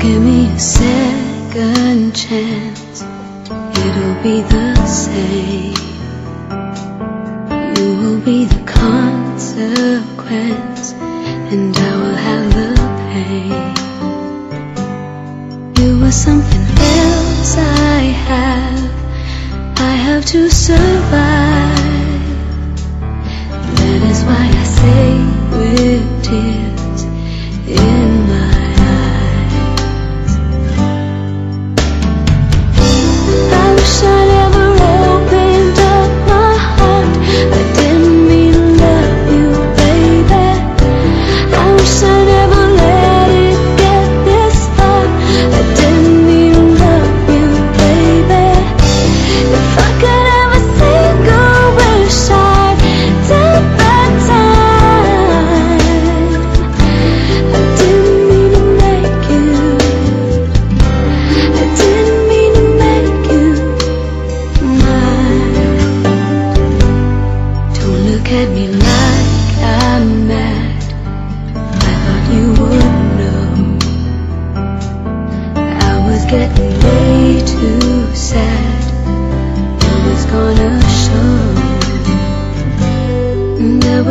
give me a second chance, it'll be the same. You will be the consequence, and I will have the pain. You are something else I have, I have to survive.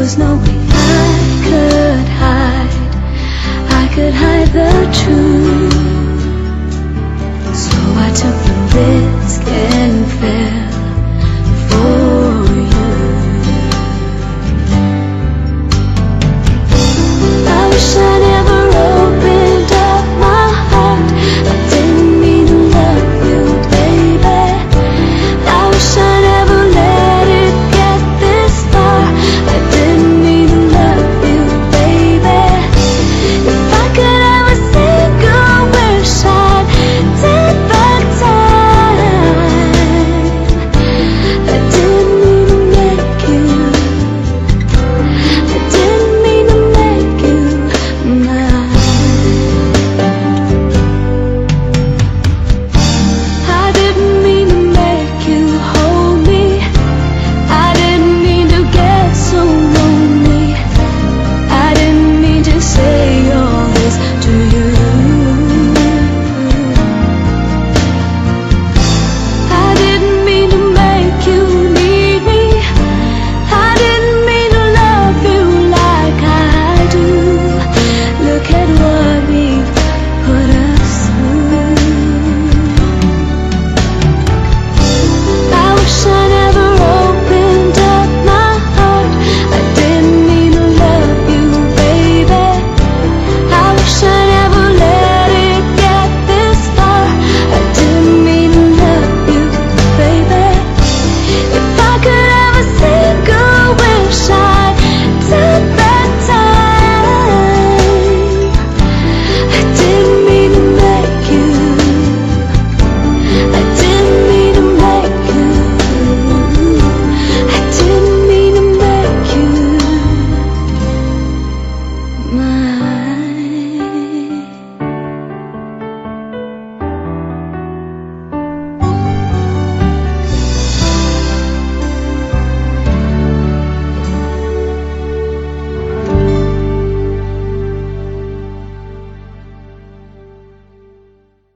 was no way I could hide. I could hide the truth.